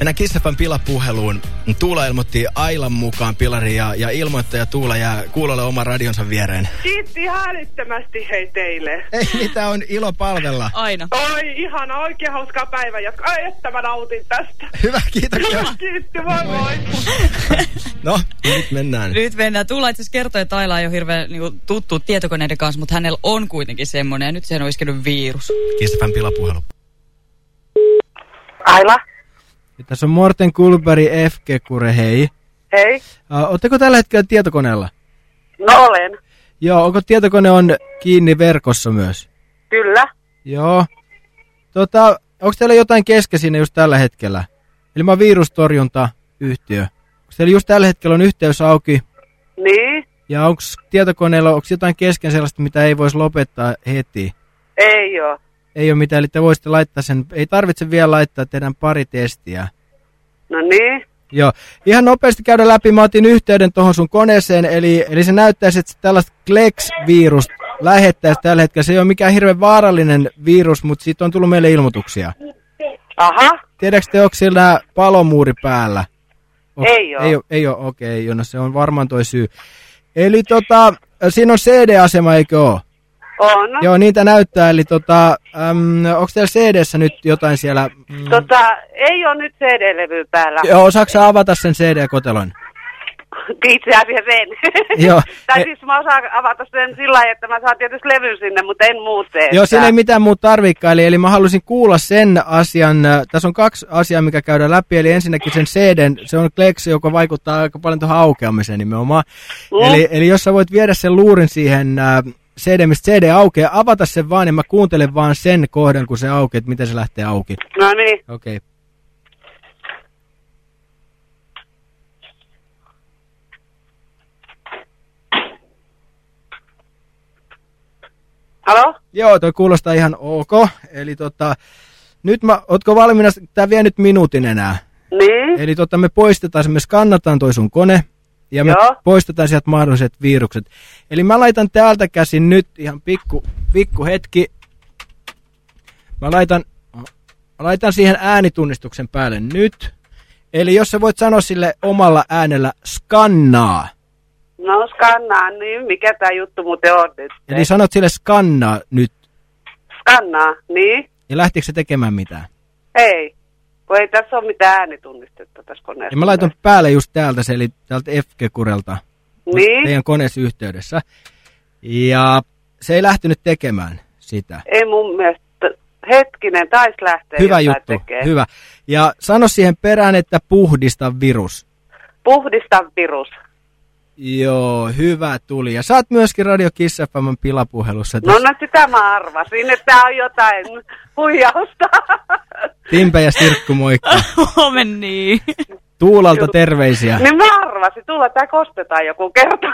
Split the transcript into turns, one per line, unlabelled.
Mennään Kissafan pilapuheluun. Tuula ilmoitti Ailan mukaan pilari ja, ja ilmoittaja Tuula jää kuulolle oman radionsa viereen.
Kiitti ihan älyttömästi hei teille.
Ei, mitä on ilo palvella.
Aina.
Oi, ihana, oikein hauska päivä jatka. Ai, että mä nautin tästä.
Hyvä, kiitoksia.
Kiitti, moi moi.
No, nyt mennään.
Nyt mennään. Tulla itse kertoi, että Aila ei ole hirveän niin kuin, tuttu tietokoneiden kanssa, mutta hänellä on kuitenkin semmoinen. Ja nyt siihen on iskenyt virus.
Kissafan pilapuhelu.
Aila,
Tässä on Morten Kulberg F. Kekure, hei.
hei.
Uh, Oletteko tällä hetkellä tietokoneella?
No olen.
Joo, onko tietokone on kiinni verkossa myös?
Kyllä.
Joo. Tota, onko teillä jotain kesken sinne just tällä hetkellä? Eli mä virustorjuntayhtiö. Onko teillä just tällä hetkellä on yhteys auki?
Niin?
Ja onko tietokoneella, onko jotain kesken sellaista, mitä ei voisi lopettaa heti?
Ei oo.
Ei ole mitään, eli te voisitte laittaa sen, ei tarvitse vielä laittaa teidän pari testiä.
No niin.
Joo, ihan nopeasti käydä läpi. Mä otin yhteyden tuohon sun koneeseen, eli, eli se näyttäisi, että tällaista Klex-virus lähettäisi tällä hetkellä. Se ei ole mikään hirveän vaarallinen virus, mutta siitä on tullut meille ilmoituksia.
Aha.
Tiedätkö te, onko siellä palomuuri päällä? Onks-
Ei oo.
Ei ole, ei ole okei, okay, no se on varmaan toi syy. Eli tota, siinä on CD-asema, eikö ole?
On.
Joo, niitä näyttää, eli tota, äm, onko teillä CD-ssä nyt jotain siellä? Mm,
Tota, ei oo nyt CD-levy päällä.
Joo, osaatko avata sen CD-kotelon?
Itse asiassa en.
Joo.
tai
E-
siis mä osaan avata sen sillä lailla, että mä saan tietysti levyn sinne, mutta en muuten.
Joo, siinä ei mitään muuta tarvikaan, eli, eli mä halusin kuulla sen asian, tässä on kaksi asiaa, mikä käydään läpi, eli ensinnäkin sen CD, se on Kleksi, joka vaikuttaa aika paljon tuohon aukeamiseen nimenomaan.
Mm.
Eli, eli jos sä voit viedä sen luurin siihen äh, CD, mistä CD aukeaa, avata sen vaan, niin mä kuuntelen vaan sen kohdan, kun se aukeaa, että miten se lähtee auki.
No niin.
Okei. Okay.
Halo?
Joo, toi kuulostaa ihan ok, eli tota, nyt mä, ootko valmiina, tää vie nyt minuutin enää.
Niin?
Eli tota, me poistetaan me skannataan toi sun kone ja me
Joo.
poistetaan sieltä mahdolliset virukset. Eli mä laitan täältä käsin nyt ihan pikku, pikku hetki. Mä laitan, mä laitan siihen äänitunnistuksen päälle nyt. Eli jos sä voit sanoa sille omalla äänellä skannaa.
No skannaa, niin mikä tää juttu muuten on nyt?
Eli sanot sille skannaa nyt.
Skannaa, niin?
Ja lähtikö se tekemään mitään?
Ei. Kun ei tässä ole mitään äänitunnistettu tässä koneessa.
Ja mä laitan päälle just täältä se, eli täältä F-kurelta.
Niin?
Teidän koneessa yhteydessä. Ja se ei lähtenyt tekemään sitä.
Ei mun mielestä. Hetkinen, tais lähtee
Hyvä juttu,
tekee.
hyvä. Ja sano siihen perään, että puhdista virus.
Puhdista virus.
Joo, hyvä tuli. Ja saat myöskin Radio Kiss FMn pilapuhelussa.
No, no sitä mä arvasin, että tää on jotain huijausta.
Timpe ja Sirkku, moikka.
Omen niin.
Tuulalta terveisiä.
niin mä arvasin, tulla tää kostetaan joku kerta.